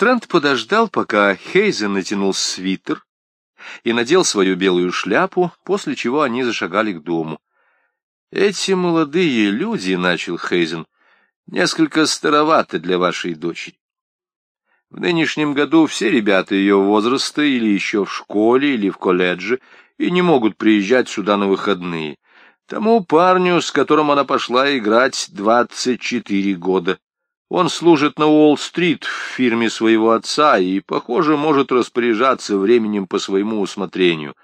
Стрэнд подождал, пока Хейзен натянул свитер и надел свою белую шляпу, после чего они зашагали к дому. «Эти молодые люди, — начал Хейзен, — несколько староваты для вашей дочери. В нынешнем году все ребята ее возраста или еще в школе, или в колледже, и не могут приезжать сюда на выходные. Тому парню, с которым она пошла играть, двадцать четыре года. Он служит на Уолл-стрит в фирме своего отца и, похоже, может распоряжаться временем по своему усмотрению.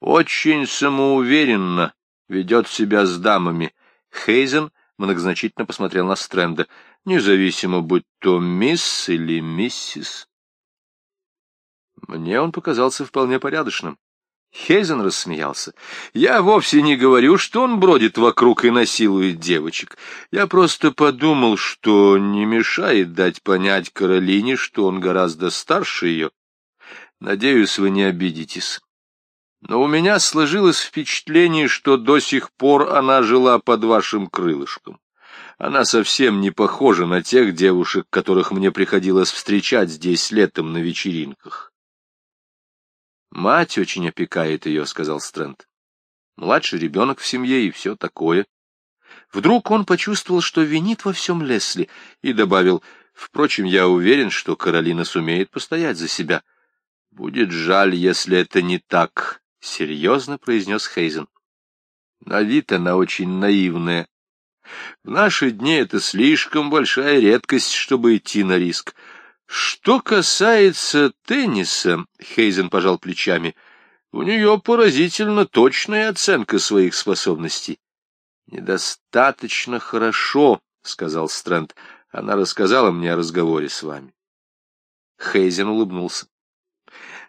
Очень самоуверенно ведет себя с дамами. Хейзен многозначительно посмотрел на Стрэнда, независимо, будь то мисс или миссис. Мне он показался вполне порядочным. Хейзен рассмеялся. «Я вовсе не говорю, что он бродит вокруг и насилует девочек. Я просто подумал, что не мешает дать понять Каролине, что он гораздо старше ее. Надеюсь, вы не обидитесь. Но у меня сложилось впечатление, что до сих пор она жила под вашим крылышком. Она совсем не похожа на тех девушек, которых мне приходилось встречать здесь летом на вечеринках». Мать очень опекает ее, — сказал Стрэнд. Младший ребенок в семье и все такое. Вдруг он почувствовал, что винит во всем Лесли, и добавил, впрочем, я уверен, что Каролина сумеет постоять за себя. Будет жаль, если это не так, — серьезно произнес Хейзен. На вид она очень наивная. В наши дни это слишком большая редкость, чтобы идти на риск. Что касается тенниса, Хейзен пожал плечами, у нее поразительно точная оценка своих способностей. Недостаточно хорошо, сказал Стрэнд. Она рассказала мне о разговоре с вами. Хейзен улыбнулся.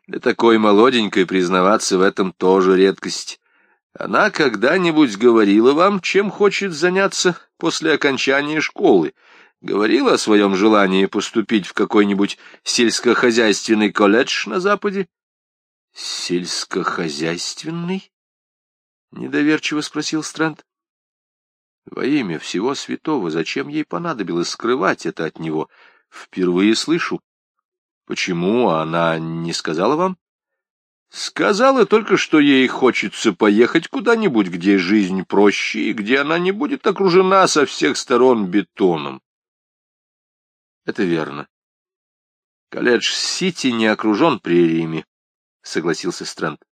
Для такой молоденькой признаваться в этом тоже редкость. Она когда-нибудь говорила вам, чем хочет заняться после окончания школы? — говорила о своем желании поступить в какой-нибудь сельскохозяйственный колледж на Западе? — Сельскохозяйственный? — недоверчиво спросил Стрэнд. — Во имя всего святого, зачем ей понадобилось скрывать это от него? Впервые слышу. Почему она не сказала вам? Сказала только, что ей хочется поехать куда-нибудь, где жизнь проще и где она не будет окружена со всех сторон бетоном. Это верно. Колледж-Сити не окружен прериями, — согласился Стрэнд.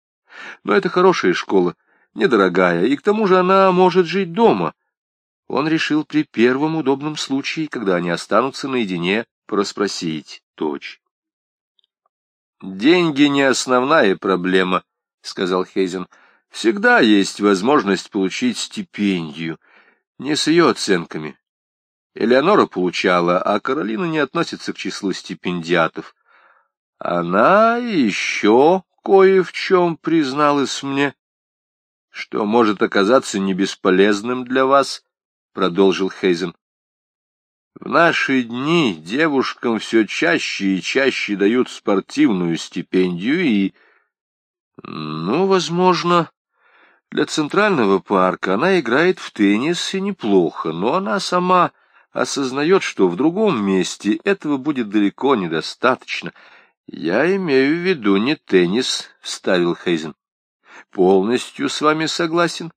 Но это хорошая школа, недорогая, и к тому же она может жить дома. Он решил при первом удобном случае, когда они останутся наедине, проспросить дочь. «Деньги не основная проблема», — сказал Хейзен. «Всегда есть возможность получить стипендию. Не с ее оценками, Элеонора получала, а Каролина не относится к числу стипендиатов. Она еще кое в чем призналась мне, что может оказаться не бесполезным для вас, — продолжил Хейзен. В наши дни девушкам все чаще и чаще дают спортивную стипендию и... Ну, возможно, для Центрального парка она играет в теннис и неплохо, но она сама осознает, что в другом месте этого будет далеко недостаточно. Я имею в виду не теннис, — вставил Хейзен. Полностью с вами согласен.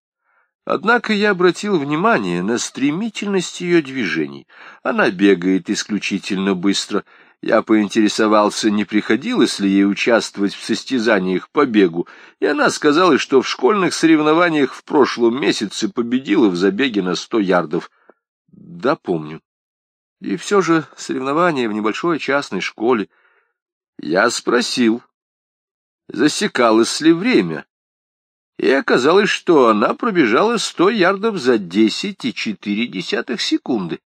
Однако я обратил внимание на стремительность ее движений. Она бегает исключительно быстро. Я поинтересовался, не приходилось ли ей участвовать в состязаниях по бегу, и она сказала, что в школьных соревнованиях в прошлом месяце победила в забеге на сто ярдов. Да, помню. И все же соревнования в небольшой частной школе. Я спросил, засекалось ли время, и оказалось, что она пробежала сто ярдов за десять и четыре десятых секунды.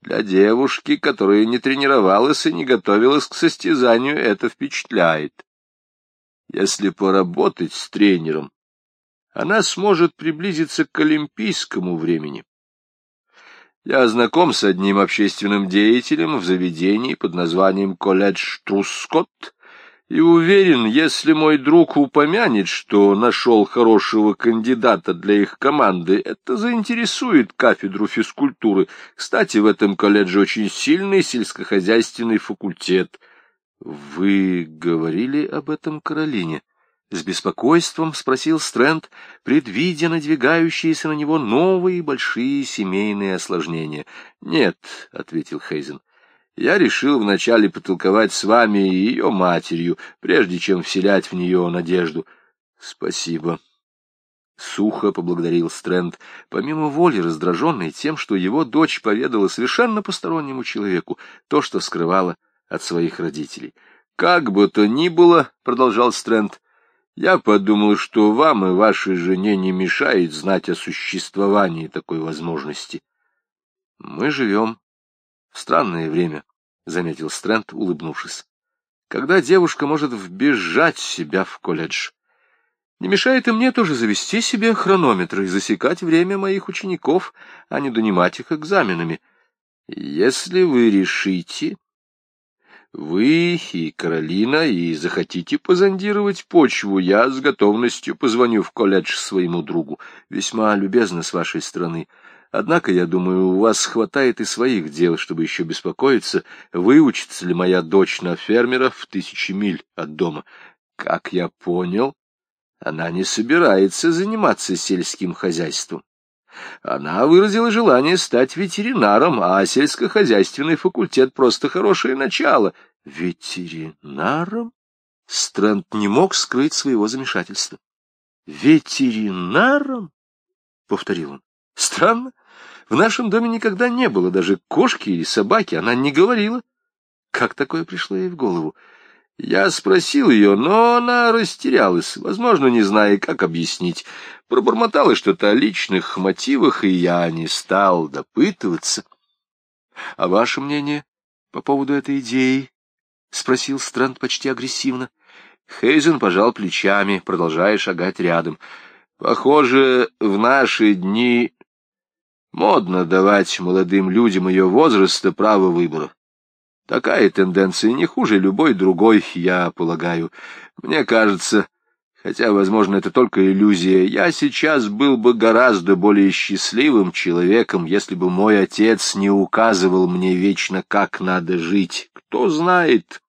Для девушки, которая не тренировалась и не готовилась к состязанию, это впечатляет. Если поработать с тренером, она сможет приблизиться к олимпийскому времени. Я знаком с одним общественным деятелем в заведении под названием «Колледж Трускотт», и уверен, если мой друг упомянет, что нашел хорошего кандидата для их команды, это заинтересует кафедру физкультуры. Кстати, в этом колледже очень сильный сельскохозяйственный факультет. Вы говорили об этом Каролине? С беспокойством спросил Стрэнд, предвидя надвигающиеся на него новые большие семейные осложнения. — Нет, — ответил Хейзен, я решил вначале потолковать с вами и ее матерью, прежде чем вселять в нее надежду. — Спасибо. Сухо поблагодарил Стрэнд, помимо воли раздраженный тем, что его дочь поведала совершенно постороннему человеку то, что скрывала от своих родителей. — Как бы то ни было, — продолжал Стрэнд, — я подумал, что вам и вашей жене не мешает знать о существовании такой возможности. Мы живем Странное время, — заметил Стрэнд, улыбнувшись. Когда девушка может вбежать себя в колледж. Не мешает и мне тоже завести себе хронометр и засекать время моих учеников, а не донимать их экзаменами. Если вы решите, вы и Каролина, и захотите позондировать почву, я с готовностью позвоню в колледж своему другу. Весьма любезно с вашей стороны. Однако, я думаю, у вас хватает и своих дел, чтобы еще беспокоиться, выучится ли моя дочь на фермера в тысячи миль от дома. Как я понял, она не собирается заниматься сельским хозяйством. Она выразила желание стать ветеринаром, а сельскохозяйственный факультет — просто хорошее начало. Ветеринаром? Стрэнд не мог скрыть своего замешательства. «Ветеринаром?» — повторил он. Странно. В нашем доме никогда не было даже кошки или собаки. Она не говорила. Как такое пришло ей в голову? Я спросил ее, но она растерялась, возможно, не зная, как объяснить. Пробормотала что-то о личных мотивах, и я не стал допытываться. — А ваше мнение по поводу этой идеи? — спросил Стрэнд почти агрессивно. Хейзен пожал плечами, продолжая шагать рядом. — Похоже, в наши дни Модно давать молодым людям ее возраста право выбора. Такая тенденция не хуже любой другой, я полагаю. Мне кажется, хотя, возможно, это только иллюзия, я сейчас был бы гораздо более счастливым человеком, если бы мой отец не указывал мне вечно, как надо жить. Кто знает?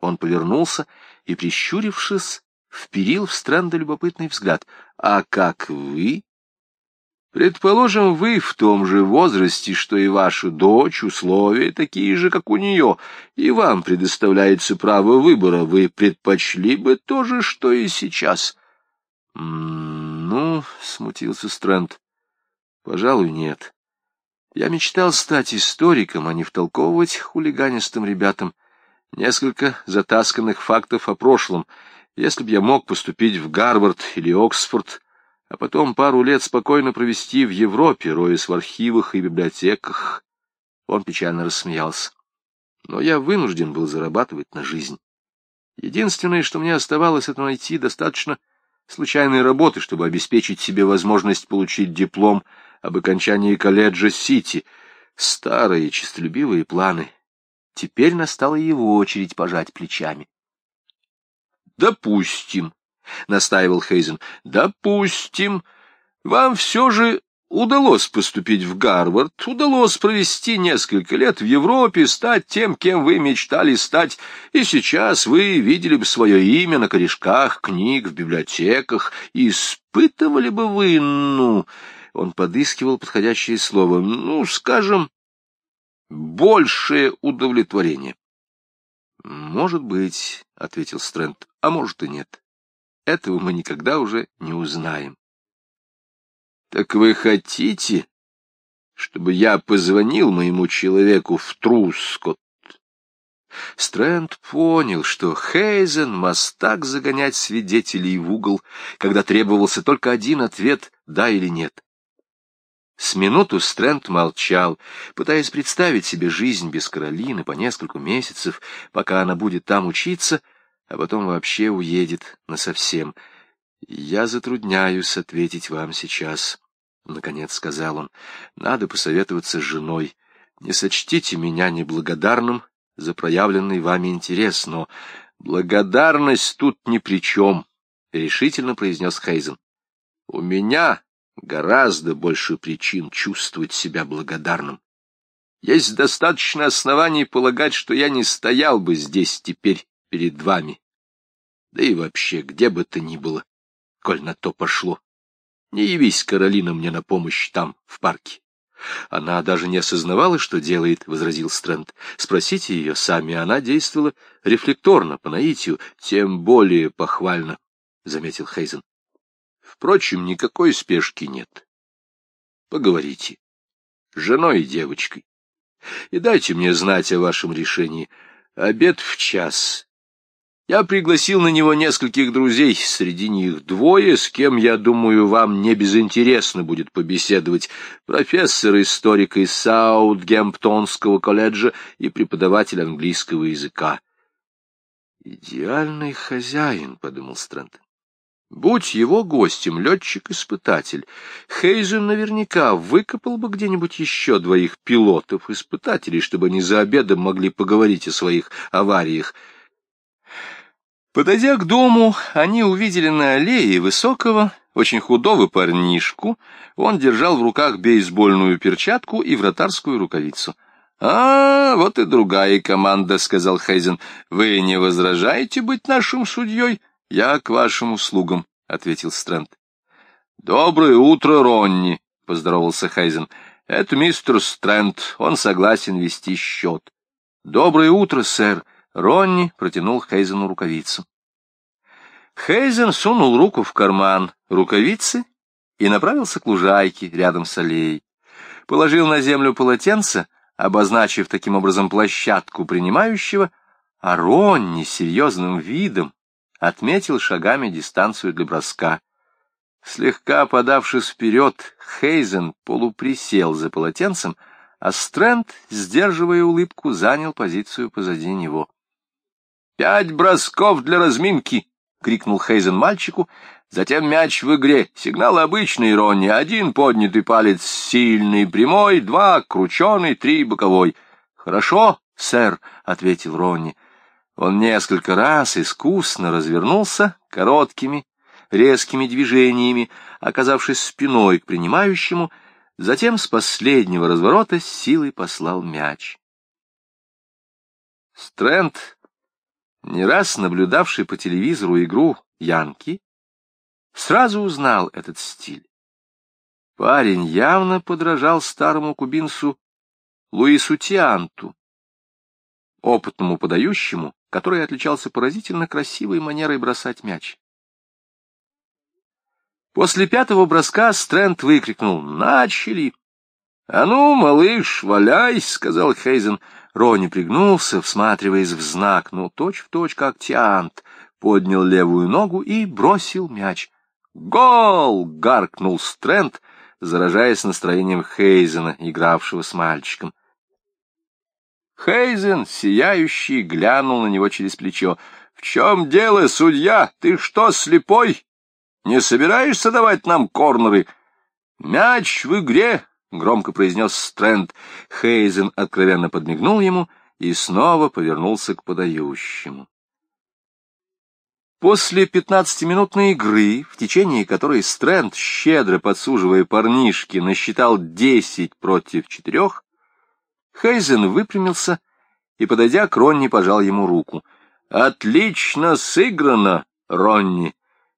Он повернулся и, прищурившись, вперил в Стрэнда любопытный взгляд. — А как вы? Предположим, вы в том же возрасте, что и ваша дочь, условия такие же, как у нее, и вам предоставляется право выбора. Вы предпочли бы то же, что и сейчас? — Ну, — смутился Стрэнд, — пожалуй, нет. Я мечтал стать историком, а не втолковывать хулиганистым ребятам несколько затасканных фактов о прошлом. Если б я мог поступить в Гарвард или Оксфорд, а потом пару лет спокойно провести в Европе, роясь в архивах и библиотеках. Он печально рассмеялся. Но я вынужден был зарабатывать на жизнь. Единственное, что мне оставалось, это найти достаточно случайной работы, чтобы обеспечить себе возможность получить диплом об окончании колледжа Сити. Старые честолюбивые планы. Теперь настала его очередь пожать плечами. Допустим, — настаивал Хейзен. — Допустим, вам все же удалось поступить в Гарвард, удалось провести несколько лет в Европе, стать тем, кем вы мечтали стать, и сейчас вы видели бы свое имя на корешках книг в библиотеках, испытывали бы вы, ну... Он подыскивал подходящее слово, ну, скажем, большее удовлетворение. — Может быть, — ответил Стрэнд, — а может и нет. Этого мы никогда уже не узнаем. Так вы хотите, чтобы я позвонил моему человеку в Трускот? Стрэнд понял, что Хейзен мастак загонять свидетелей в угол, когда требовался только один ответ «да» или «нет». С минуту Стрэнд молчал, пытаясь представить себе жизнь без Каролины по несколько месяцев, пока она будет там учиться — а потом вообще уедет насовсем. Я затрудняюсь ответить вам сейчас, — наконец сказал он. Надо посоветоваться с женой. Не сочтите меня неблагодарным за проявленный вами интерес, но Благодарность тут ни при чем, — решительно произнес Хейзен. У меня гораздо больше причин чувствовать себя благодарным. Есть достаточно оснований полагать, что я не стоял бы здесь теперь перед вами. Да и вообще, где бы то ни было, коль на то пошло. Не явись, Каролина, мне на помощь там, в парке. Она даже не осознавала, что делает, — возразил Стрэнд. Спросите ее сами, она действовала рефлекторно, по наитию, тем более похвально, — заметил Хейзен. Впрочем, никакой спешки нет. Поговорите. С женой и девочкой. И дайте мне знать о вашем решении. Обед в час. Я пригласил на него нескольких друзей, среди них двое, с кем, я думаю, вам не безинтересно будет побеседовать. Профессор-историк из Саутгемптонского колледжа и преподаватель английского языка. «Идеальный хозяин», — подумал Стрэнд. Будь его гостем летчик-испытатель, Хейзен наверняка выкопал бы где-нибудь еще двоих пилотов-испытателей, чтобы они за обедом могли поговорить о своих авариях — Подойдя к дому, они увидели на аллее высокого, очень худого парнишку. Он держал в руках бейсбольную перчатку и вратарскую рукавицу. — А, вот и другая команда, — сказал Хейзен. — Вы не возражаете быть нашим судьей? — Я к вашим услугам, — ответил Стрэнд. — Доброе утро, Ронни, — поздоровался Хейзен. — Это мистер Стрэнд, он согласен вести счет. — Доброе утро, сэр. Ронни протянул Хейзену рукавицу. Хейзен сунул руку в карман рукавицы и направился к лужайке рядом с аллеей. Положил на землю полотенце, обозначив таким образом площадку принимающего, а Ронни серьезным видом отметил шагами дистанцию для броска. Слегка подавшись вперед, Хейзен полуприсел за полотенцем, а Стрэнд, сдерживая улыбку, занял позицию позади него. «Пять бросков для разминки!» — крикнул Хейзен мальчику. Затем мяч в игре. Сигнал обычный, Ронни. Один поднятый палец сильный, прямой, два крученый, три боковой. «Хорошо, сэр», — ответил Ронни. Он несколько раз искусно развернулся короткими, резкими движениями, оказавшись спиной к принимающему, затем с последнего разворота с силой послал мяч. Стрэнд не раз наблюдавший по телевизору игру «Янки», сразу узнал этот стиль. Парень явно подражал старому кубинцу Луису Тианту, опытному подающему, который отличался поразительно красивой манерой бросать мяч. После пятого броска Стрэнд выкрикнул «Начали!» «А ну, малыш, валяй!» — сказал Хейзен. Рони пригнулся, всматриваясь в знак, но точь-в-точь, как Тиант, поднял левую ногу и бросил мяч. «Гол!» — гаркнул Стрэнд, заражаясь настроением Хейзена, игравшего с мальчиком. Хейзен, сияющий, глянул на него через плечо. — В чем дело, судья? Ты что, слепой? Не собираешься давать нам корнеры? Мяч в игре, — громко произнес Стрэнд. Хейзен откровенно подмигнул ему и снова повернулся к подающему. После пятнадцатиминутной игры, в течение которой Стрэнд, щедро подсуживая парнишки, насчитал десять против четырех, Хейзен выпрямился и, подойдя к Ронни, пожал ему руку. «Отлично сыграно, Ронни!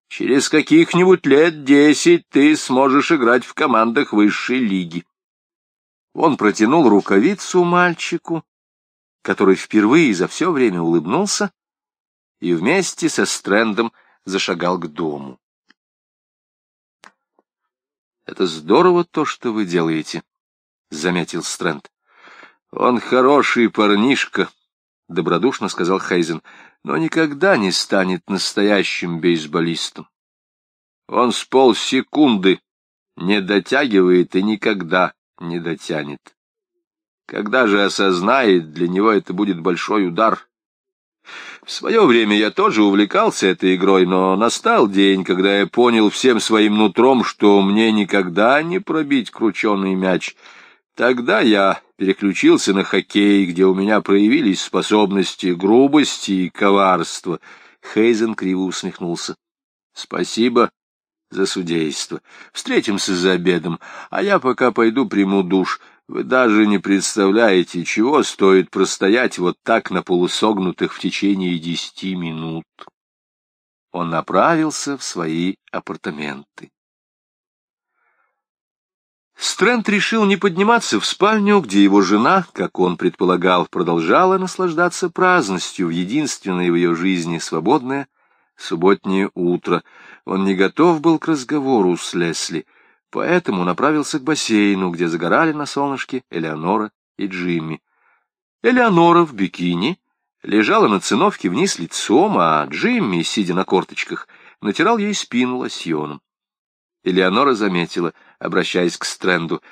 Через каких-нибудь лет десять ты сможешь играть в командах высшей лиги. Он протянул рукавицу мальчику, который впервые за все время улыбнулся, и вместе со Стрэндом зашагал к дому. «Это здорово то, что вы делаете», — заметил Стрэнд. «Он хороший парнишка», — добродушно сказал Хейзен, — «но никогда не станет настоящим бейсболистом. Он с полсекунды не дотягивает и никогда не дотянет. Когда же осознает, для него это будет большой удар. В свое время я тоже увлекался этой игрой, но настал день, когда я понял всем своим нутром, что мне никогда не пробить крученый мяч — Тогда я переключился на хоккей, где у меня проявились способности грубости и коварства. Хейзен криво усмехнулся. — Спасибо за судейство. Встретимся за обедом, а я пока пойду приму душ. Вы даже не представляете, чего стоит простоять вот так на полусогнутых в течение десяти минут. Он направился в свои апартаменты. Стрэнд решил не подниматься в спальню, где его жена, как он предполагал, продолжала наслаждаться праздностью в единственное в ее жизни свободное субботнее утро. Он не готов был к разговору с Лесли, поэтому направился к бассейну, где загорали на солнышке Элеонора и Джимми. Элеонора в бикини лежала на циновке вниз лицом, а Джимми, сидя на корточках, натирал ей спину лосьоном. Элеонора заметила, обращаясь к Стрэнду,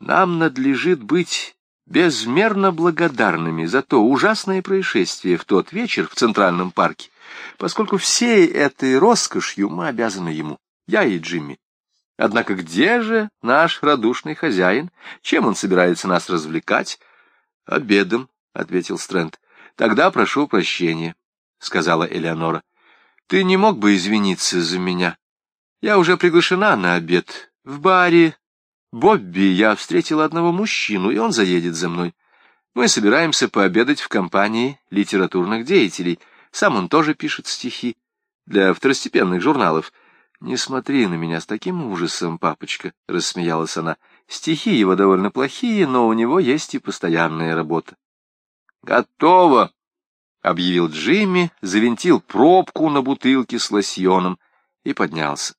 «Нам надлежит быть безмерно благодарными за то ужасное происшествие в тот вечер в Центральном парке, поскольку всей этой роскошью мы обязаны ему, я и Джимми. Однако где же наш радушный хозяин? Чем он собирается нас развлекать? — Обедом, — ответил Стрэнд. — Тогда прошу прощения, — сказала Элеонора. — Ты не мог бы извиниться за меня? Я уже приглашена на обед. В баре Бобби я встретила одного мужчину, и он заедет за мной. Мы собираемся пообедать в компании литературных деятелей. Сам он тоже пишет стихи для второстепенных журналов. «Не смотри на меня с таким ужасом, папочка», — рассмеялась она. «Стихи его довольно плохие, но у него есть и постоянная работа». «Готово!» — объявил Джимми, завинтил пробку на бутылке с лосьоном и поднялся.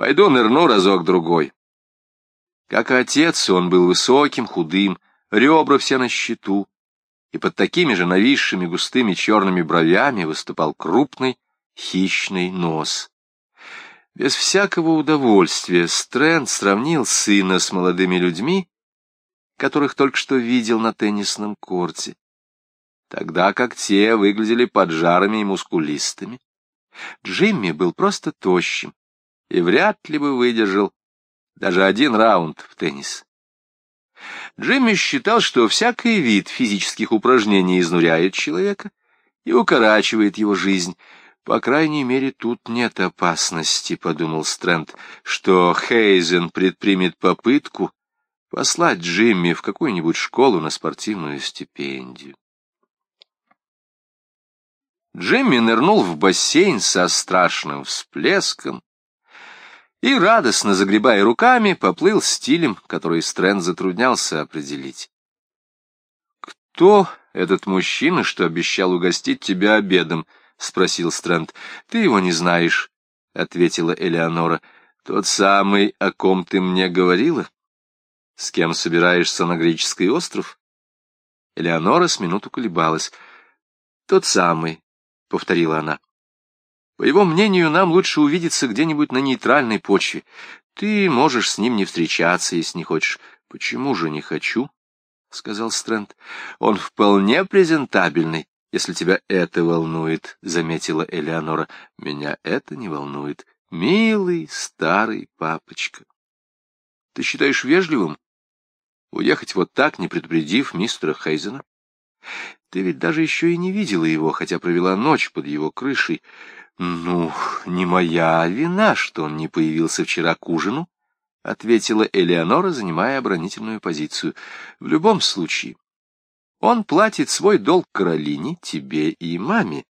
Пойду нырну разок-другой. Как отец, он был высоким, худым, ребра все на щиту, и под такими же нависшими густыми черными бровями выступал крупный хищный нос. Без всякого удовольствия Стрэнд сравнил сына с молодыми людьми, которых только что видел на теннисном корте, тогда как те выглядели поджарами и мускулистыми. Джимми был просто тощим, и вряд ли бы выдержал даже один раунд в теннис. Джимми считал, что всякий вид физических упражнений изнуряет человека и укорачивает его жизнь. По крайней мере, тут нет опасности, — подумал Стрэнд, — что Хейзен предпримет попытку послать Джимми в какую-нибудь школу на спортивную стипендию. Джимми нырнул в бассейн со страшным всплеском, и, радостно загребая руками, поплыл стилем, который Стрэнд затруднялся определить. «Кто этот мужчина, что обещал угостить тебя обедом?» — спросил Стрэнд. «Ты его не знаешь», — ответила Элеонора. «Тот самый, о ком ты мне говорила? С кем собираешься на греческий остров?» Элеонора с минуту колебалась. «Тот самый», — повторила она. По его мнению, нам лучше увидеться где-нибудь на нейтральной почве. Ты можешь с ним не встречаться, если не хочешь. — Почему же не хочу? — сказал Стрэнд. — Он вполне презентабельный, если тебя это волнует, — заметила Элеонора. — Меня это не волнует. Милый старый папочка. Ты считаешь вежливым уехать вот так, не предупредив мистера Хейзена? Ты ведь даже еще и не видела его, хотя провела ночь под его крышей. «Ну, не моя вина, что он не появился вчера к ужину», — ответила Элеонора, занимая оборонительную позицию. «В любом случае, он платит свой долг Каролине, тебе и маме,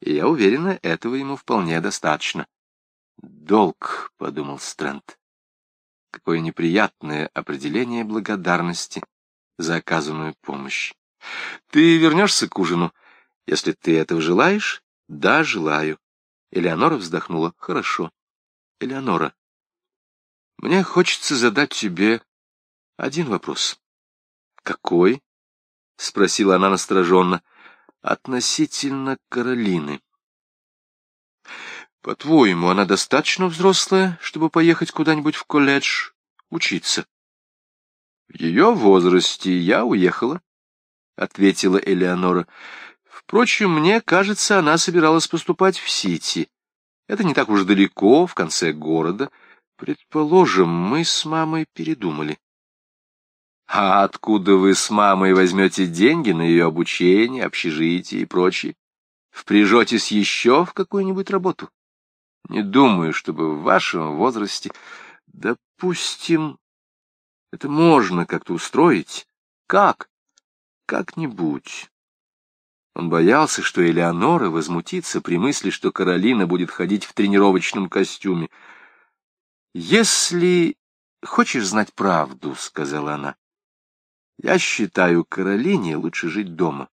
и я уверена, этого ему вполне достаточно». «Долг», — подумал Стрэнд. Какое неприятное определение благодарности за оказанную помощь. «Ты вернешься к ужину, если ты этого желаешь?» «Да, желаю». Элеонора вздохнула. Хорошо. Элеонора, мне хочется задать тебе один вопрос. Какой? Спросила она настороженно. Относительно Каролины. По-твоему, она достаточно взрослая, чтобы поехать куда-нибудь в колледж учиться? В ее возрасте я уехала, — ответила Элеонора. Впрочем, мне кажется, она собиралась поступать в Сити. Это не так уж далеко, в конце города. Предположим, мы с мамой передумали. А откуда вы с мамой возьмете деньги на ее обучение, общежитие и прочее? Впряжетесь еще в какую-нибудь работу? Не думаю, чтобы в вашем возрасте... Допустим, это можно как-то устроить. Как? Как-нибудь. Он боялся, что Элеонора возмутится при мысли, что Каролина будет ходить в тренировочном костюме. «Если хочешь знать правду, — сказала она, — я считаю, Каролине лучше жить дома.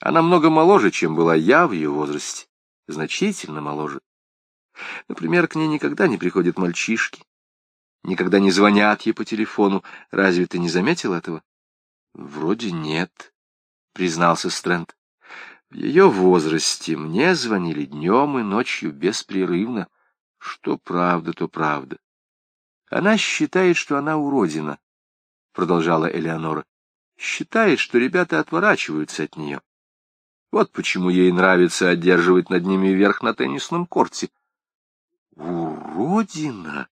Она много моложе, чем была я в ее возрасте, значительно моложе. Например, к ней никогда не приходят мальчишки, никогда не звонят ей по телефону. Разве ты не заметил этого? — Вроде нет, — признался Стрэнд. В ее возрасте мне звонили днем и ночью беспрерывно. Что правда, то правда. Она считает, что она уродина, — продолжала Элеонора. Считает, что ребята отворачиваются от нее. Вот почему ей нравится одерживать над ними верх на теннисном корте. «Уродина!»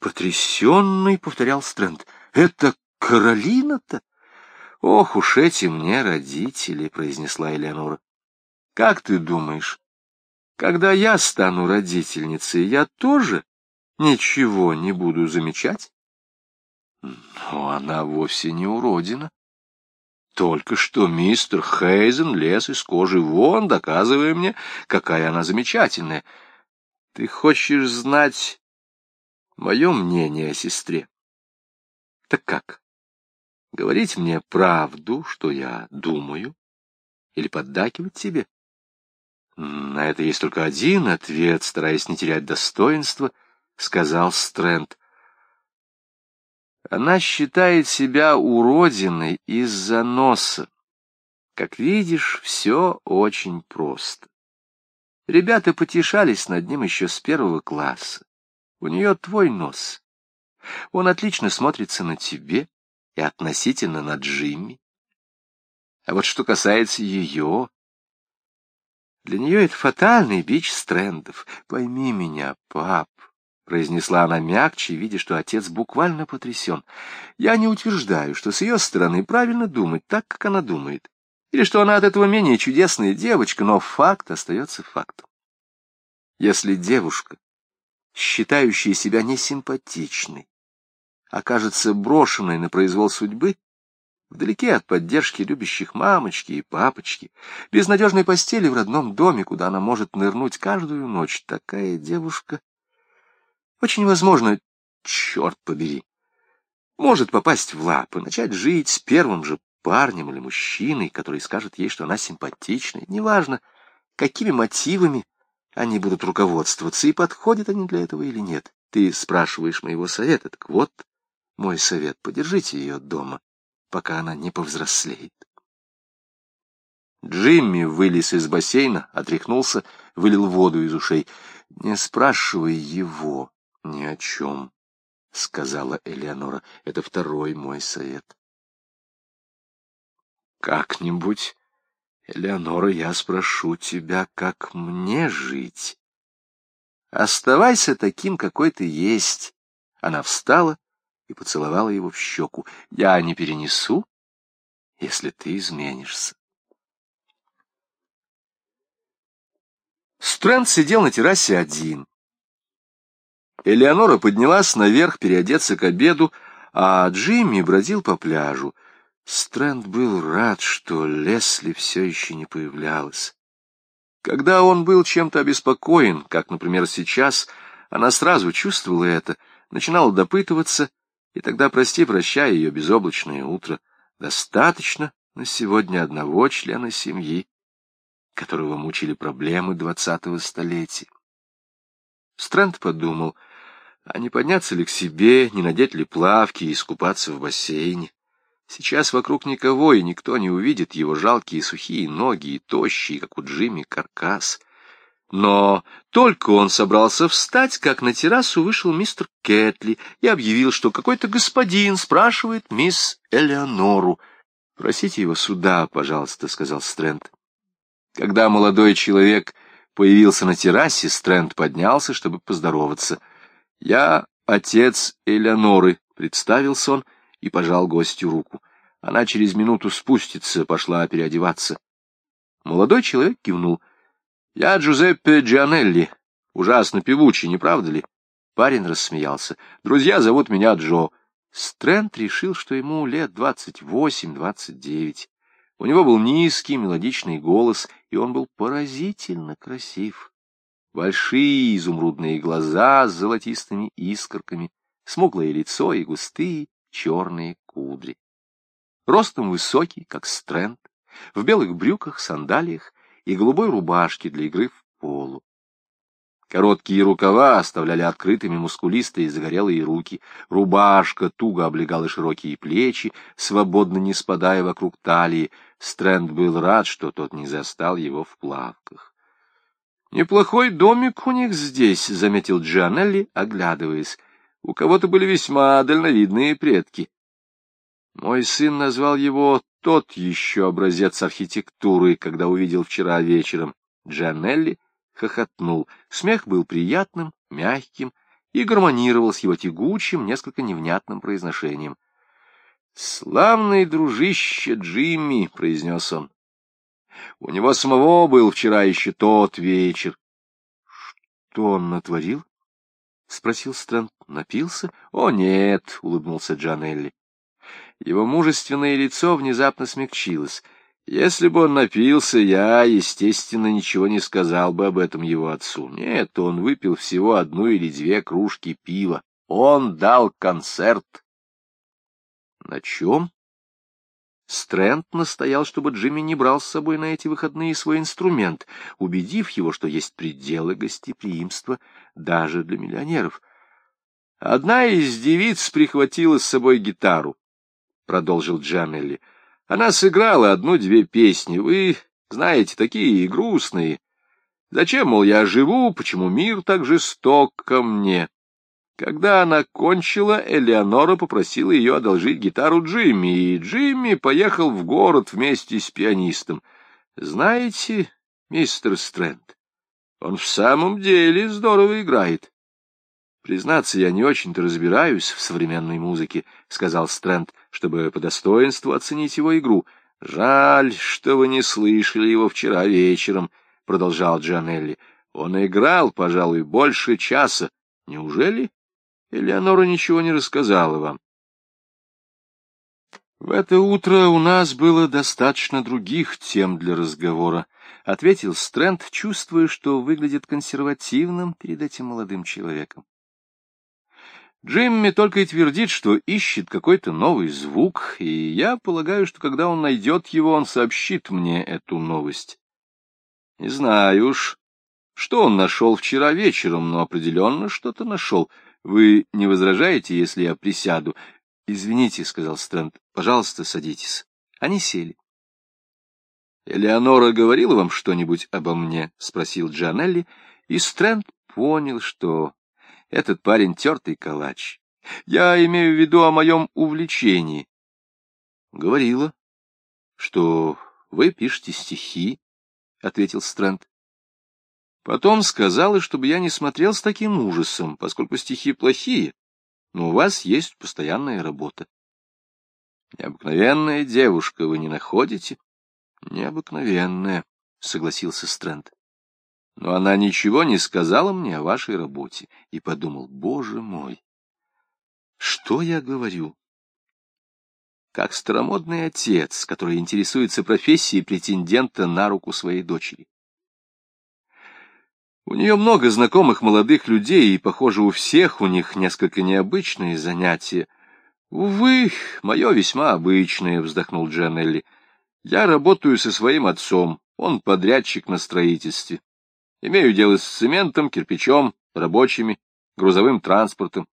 Потрясенный, — повторял Стрэнд, — это Каролина-то? Ох уж эти мне родители, — произнесла Элеонора. Как ты думаешь, когда я стану родительницей, я тоже ничего не буду замечать? Но она вовсе не уродина. Только что мистер Хейзен лез из кожи вон, доказывая мне, какая она замечательная. Ты хочешь знать мое мнение о сестре? Так как? Говорить мне правду, что я думаю? Или поддакивать тебе? На это есть только один ответ, стараясь не терять достоинства, — сказал Стрэнд. Она считает себя уродиной из-за носа. Как видишь, все очень просто. Ребята потешались над ним еще с первого класса. У нее твой нос. Он отлично смотрится на тебе и относительно на Джимми. А вот что касается ее, для нее это фатальный бич стрендов. Пойми меня, пап, — произнесла она мягче, видя, что отец буквально потрясен. Я не утверждаю, что с ее стороны правильно думать так, как она думает, или что она от этого менее чудесная девочка, но факт остается фактом. Если девушка, считающая себя несимпатичной, окажется брошенной на произвол судьбы, вдалеке от поддержки любящих мамочки и папочки, без надежной постели в родном доме, куда она может нырнуть каждую ночь, такая девушка, очень возможно, черт побери, может попасть в лапы, начать жить с первым же парнем или мужчиной, который скажет ей, что она симпатичная, неважно, какими мотивами они будут руководствоваться, и подходят они для этого или нет. Ты спрашиваешь моего совета, так вот, мой совет, подержите ее дома пока она не повзрослеет. Джимми вылез из бассейна, отряхнулся, вылил воду из ушей. — Не спрашивай его ни о чем, — сказала Элеонора. — Это второй мой совет. — Как-нибудь, Элеонора, я спрошу тебя, как мне жить. Оставайся таким, какой ты есть. Она встала и поцеловала его в щеку. «Я не перенесу, если ты изменишься». Стрэнд сидел на террасе один. Элеонора поднялась наверх переодеться к обеду, а Джимми бродил по пляжу. Стрэнд был рад, что Лесли все еще не появлялась. Когда он был чем-то обеспокоен, как, например, сейчас, она сразу чувствовала это, начинала допытываться и тогда прости-прощай ее безоблачное утро. Достаточно на сегодня одного члена семьи, которого мучили проблемы двадцатого столетия. Стрэнд подумал, а не подняться ли к себе, не надеть ли плавки и искупаться в бассейне. Сейчас вокруг никого, и никто не увидит его жалкие сухие ноги и тощие, как у Джимми, каркас. Но только он собрался встать, как на террасу вышел мистер Кэтли и объявил, что какой-то господин спрашивает мисс Элеонору. — Просите его сюда, пожалуйста, — сказал Стрэнд. Когда молодой человек появился на террасе, Стрэнд поднялся, чтобы поздороваться. — Я отец Элеоноры, — представился он и пожал гостю руку. Она через минуту спустится, пошла переодеваться. Молодой человек кивнул. — Я Джузеппе Джианелли. Ужасно певучий, не правда ли? Парень рассмеялся. — Друзья зовут меня Джо. Стрэнд решил, что ему лет двадцать восемь-двадцать девять. У него был низкий мелодичный голос, и он был поразительно красив. Большие изумрудные глаза с золотистыми искорками, смуглое лицо и густые черные кудри. Ростом высокий, как Стрэнд, в белых брюках, сандалиях и голубой рубашке для игры в полу. Короткие рукава оставляли открытыми мускулистые загорелые руки, рубашка туго облегала широкие плечи, свободно не спадая вокруг талии. Стрэнд был рад, что тот не застал его в плавках. «Неплохой домик у них здесь», — заметил Джанелли, оглядываясь. «У кого-то были весьма дальновидные предки». Мой сын назвал его «тот еще образец архитектуры», когда увидел вчера вечером. Джанелли хохотнул. Смех был приятным, мягким и гармонировал с его тягучим, несколько невнятным произношением. «Славный дружище Джимми», — произнес он. «У него самого был вчера еще тот вечер». «Что он натворил?» — спросил Стрэнд. «Напился?» «О, нет», — улыбнулся Джанелли. Его мужественное лицо внезапно смягчилось — если бы он напился, я, естественно, ничего не сказал бы об этом его отцу. Нет, он выпил всего одну или две кружки пива. Он дал концерт. На чем? Стрэнд настоял, чтобы Джимми не брал с собой на эти выходные свой инструмент, убедив его, что есть пределы гостеприимства даже для миллионеров. Одна из девиц прихватила с собой гитару, — продолжил Джанелли. Она сыграла одну-две песни. Вы знаете, такие грустные. Зачем, мол, я живу, почему мир так жесток ко мне? Когда она кончила, Элеонора попросила ее одолжить гитару Джимми, и Джимми поехал в город вместе с пианистом. Знаете, мистер Стрэнд, он в самом деле здорово играет. Признаться, я не очень-то разбираюсь в современной музыке, — сказал Стрэнд, чтобы по достоинству оценить его игру. — Жаль, что вы не слышали его вчера вечером, — продолжал Джанелли. — Он играл, пожалуй, больше часа. Неужели? Элеонора ничего не рассказала вам. В это утро у нас было достаточно других тем для разговора, — ответил Стрэнд, чувствуя, что выглядит консервативным перед этим молодым человеком. Джимми только и твердит, что ищет какой-то новый звук, и я полагаю, что когда он найдет его, он сообщит мне эту новость. Не знаю уж, что он нашел вчера вечером, но определенно что-то нашел. Вы не возражаете, если я присяду? — Извините, — сказал Стрэнд, — пожалуйста, садитесь. Они сели. — Элеонора говорила вам что-нибудь обо мне? — спросил Джанелли, и Стрэнд понял, что этот парень тертый калач. Я имею в виду о моем увлечении. Говорила, что вы пишете стихи, — ответил Стрэнд. Потом сказала, чтобы я не смотрел с таким ужасом, поскольку стихи плохие, но у вас есть постоянная работа. Необыкновенная девушка, вы не находите? Необыкновенная, — согласился Стрэнд. Но она ничего не сказала мне о вашей работе, и подумал, боже мой, что я говорю? Как старомодный отец, который интересуется профессией претендента на руку своей дочери. У нее много знакомых молодых людей, и, похоже, у всех у них несколько необычные занятия. Увы, мое весьма обычное, — вздохнул Джанелли. Я работаю со своим отцом, он подрядчик на строительстве. Имею дело с цементом, кирпичом, рабочими, грузовым транспортом.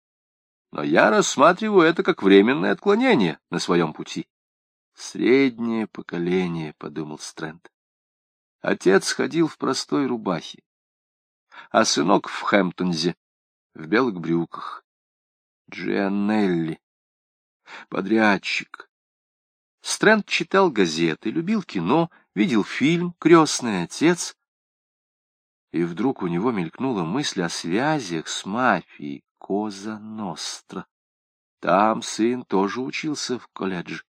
Но я рассматриваю это как временное отклонение на своем пути. Среднее поколение, — подумал Стрэнд. Отец ходил в простой рубахе, а сынок в Хэмптонзе, в белых брюках. Джианелли, подрядчик. Стрэнд читал газеты, любил кино, видел фильм «Крестный отец», и вдруг у него мелькнула мысль о связях с мафией Коза Ностра. Там сын тоже учился в колледже.